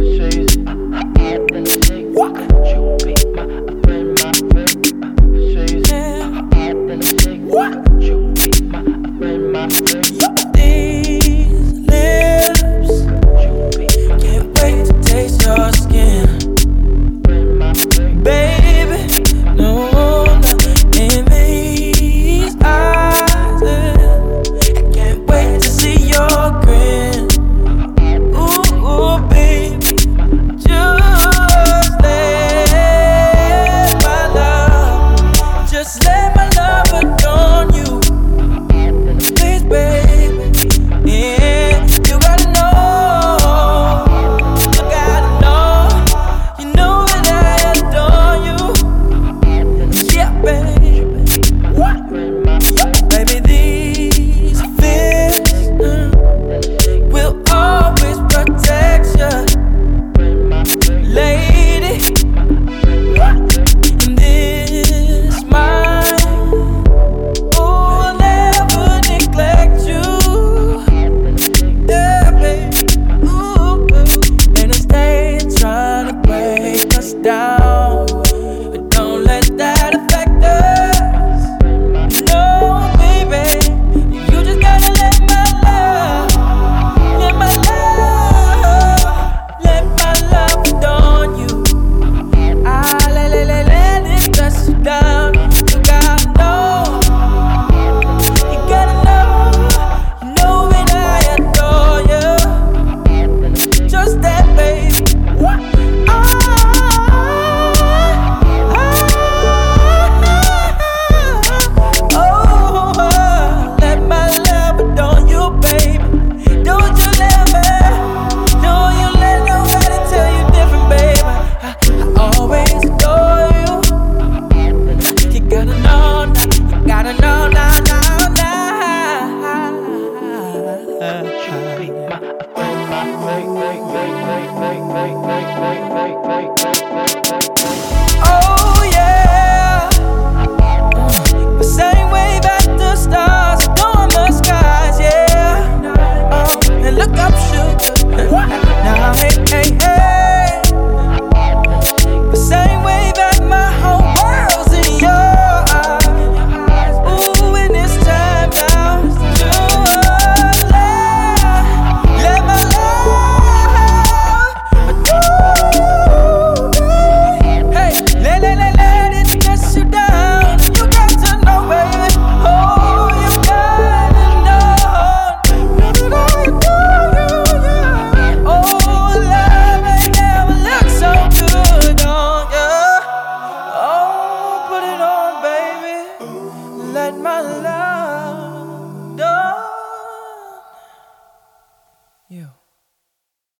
Chase. Let my love